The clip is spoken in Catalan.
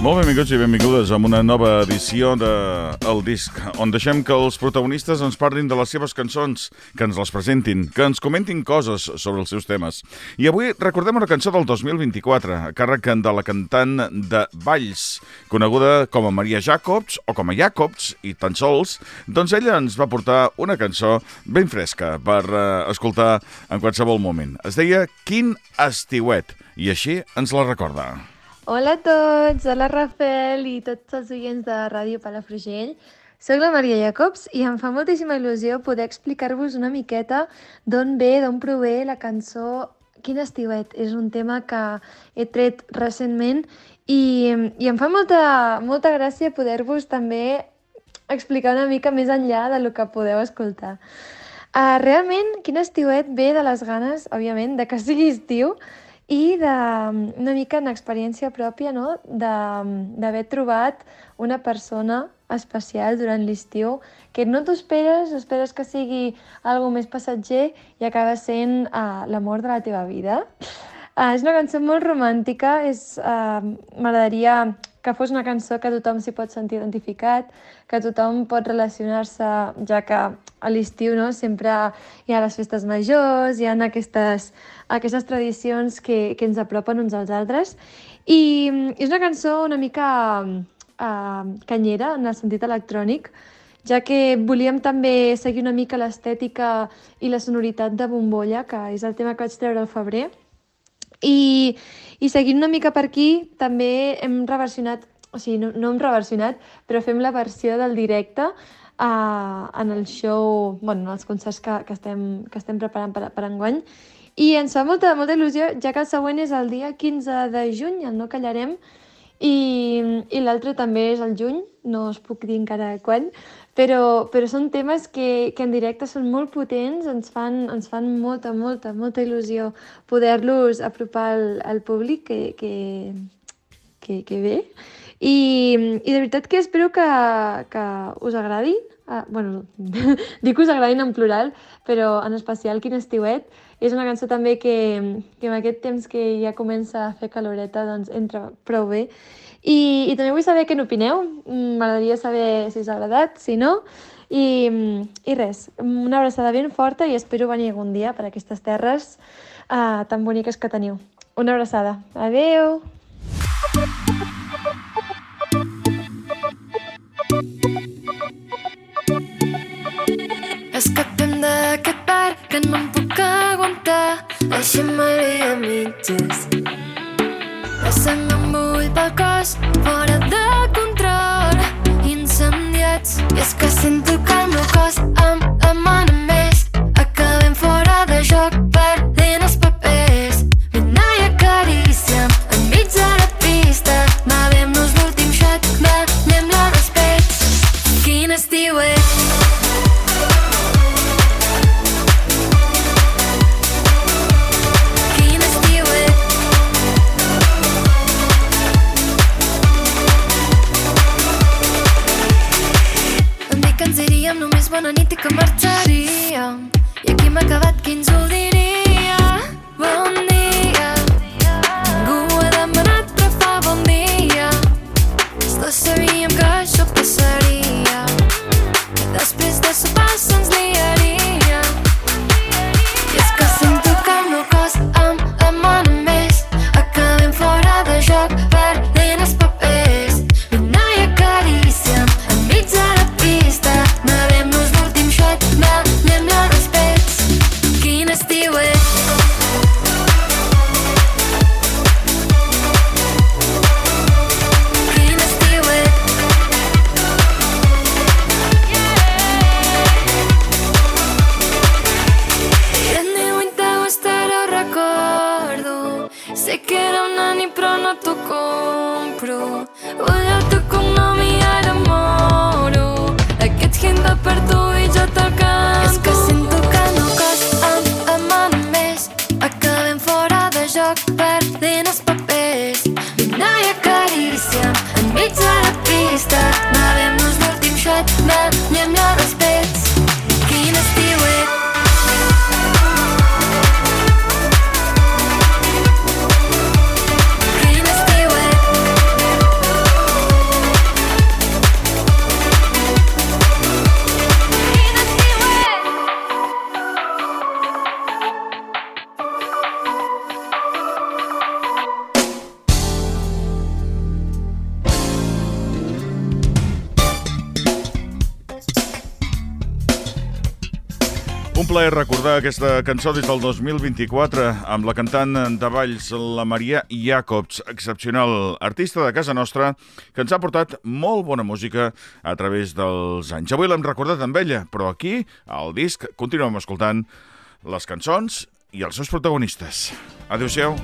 Molt benvinguts i benvingudes a una nova edició de El Disc, on deixem que els protagonistes ens parlin de les seves cançons, que ens les presentin, que ens comentin coses sobre els seus temes. I avui recordem una cançó del 2024, a càrrec de la cantant de Valls, coneguda com a Maria Jacobs o com a Jacobs, i tan sols, doncs ella ens va portar una cançó ben fresca per uh, escoltar en qualsevol moment. Es deia Quin estiuet, i així ens la recorda. Hola a tots, hola Rafel i tots els oients de Ràdio Palafrugell. Soc la Maria Jacobs i em fa moltíssima il·lusió poder explicar-vos una miqueta d'on ve, d'on prové la cançó Quin estiuet. És un tema que he tret recentment i, i em fa molta, molta gràcia poder-vos també explicar una mica més enllà de lo que podeu escoltar. Uh, realment, Quin estiuet ve de les ganes, òbviament, de que sigui estiu, i de, una mica en experiència pròpia no? d'haver trobat una persona especial durant l'estiu que no t'ho esperes, esperes que sigui algo més passatger i acaba sent uh, l'amor de la teva vida. Uh, és una cançó molt romàntica, és, uh, m'agradaria que fos una cançó que tothom s'hi pot sentir identificat, que tothom pot relacionar-se, ja que a l'estiu no, sempre hi ha les festes majors, hi ha aquestes, aquestes tradicions que, que ens apropen uns als altres. I és una cançó una mica uh, canyera, en el sentit electrònic, ja que volíem també seguir una mica l'estètica i la sonoritat de Bombolla, que és el tema que vaig treure al febrer, i, i seguint una mica per aquí, també hem reversionat, o sigui, no, no hem reversionat, però fem la versió del directe uh, en el show, bueno, en els concerts que, que, estem, que estem preparant per, per enguany. I ens fa molta, molta il·lusió, ja que el següent és el dia 15 de juny, el No Callarem, i, i l'altre també és el juny, no us puc dir encara quan, però, però són temes que, que en directe són molt potents, ens fan, ens fan molta, molta, molta il·lusió poder-los apropar al, al públic que, que, que, que ve. I, I de veritat que espero que, que us agradi. Ah, bueno, dic que us agradin en plural, però en especial Quin estiuet. És una cançó també que, que en aquest temps que ja comença a fer caloreta doncs entra prou bé i, i també vull saber què n'opineu. Mm, m'agradaria saber si us ha agradat, si no. I, I res, una abraçada ben forta i espero venir algun dia per aquestes terres uh, tan boniques que teniu. Una abraçada. Adeu! Deixem-me-li a mitges La sang em bull pel cos Fora de control. Incendiats I és que bona nit i que marxaríem. I aquí m'ha acabat qui ens Un plaer recordar aquesta cançó des del 2024 amb la cantant de balls, la Maria Jacobs, excepcional artista de casa nostra, que ens ha portat molt bona música a través dels anys. Avui l'hem recordat amb ella, però aquí, al disc, continuem escoltant les cançons i els seus protagonistes. Adéu-siau.